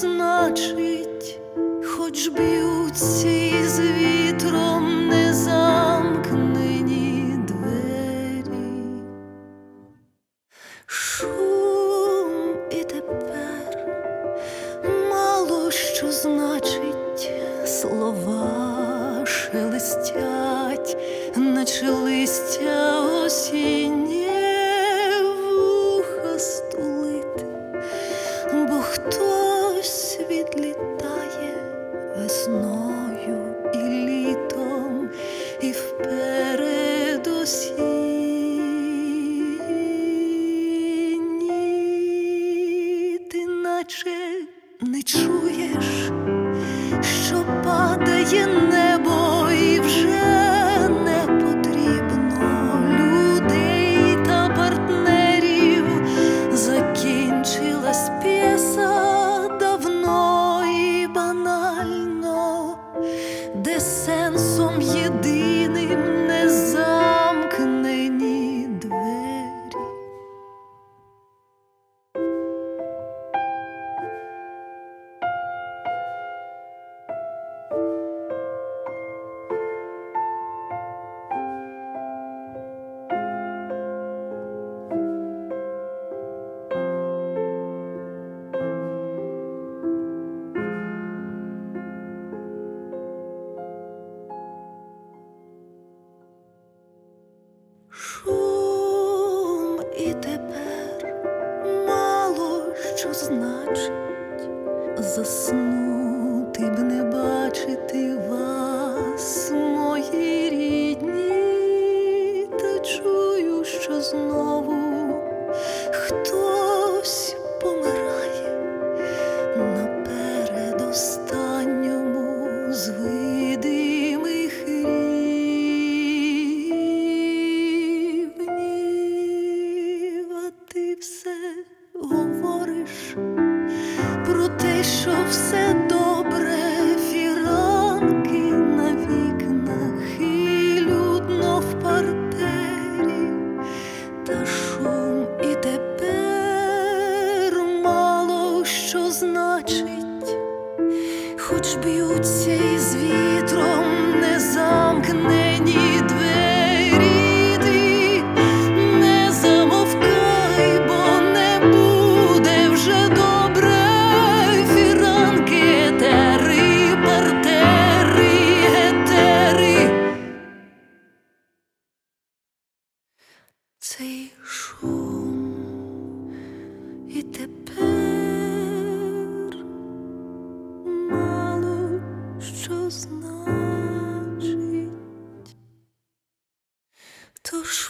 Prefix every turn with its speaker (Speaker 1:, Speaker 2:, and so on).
Speaker 1: значить, хоч б'ються із вітром незамкнені двері. Шум і тепер мало що значить, слова шелестять, наче листя осіннє чуєш, що падає що значить, заснути б не бачити що все добре, фіранки на вікнах і людно в партері, та шум і тепер мало що значить, хоч б'ються із вітром Tuż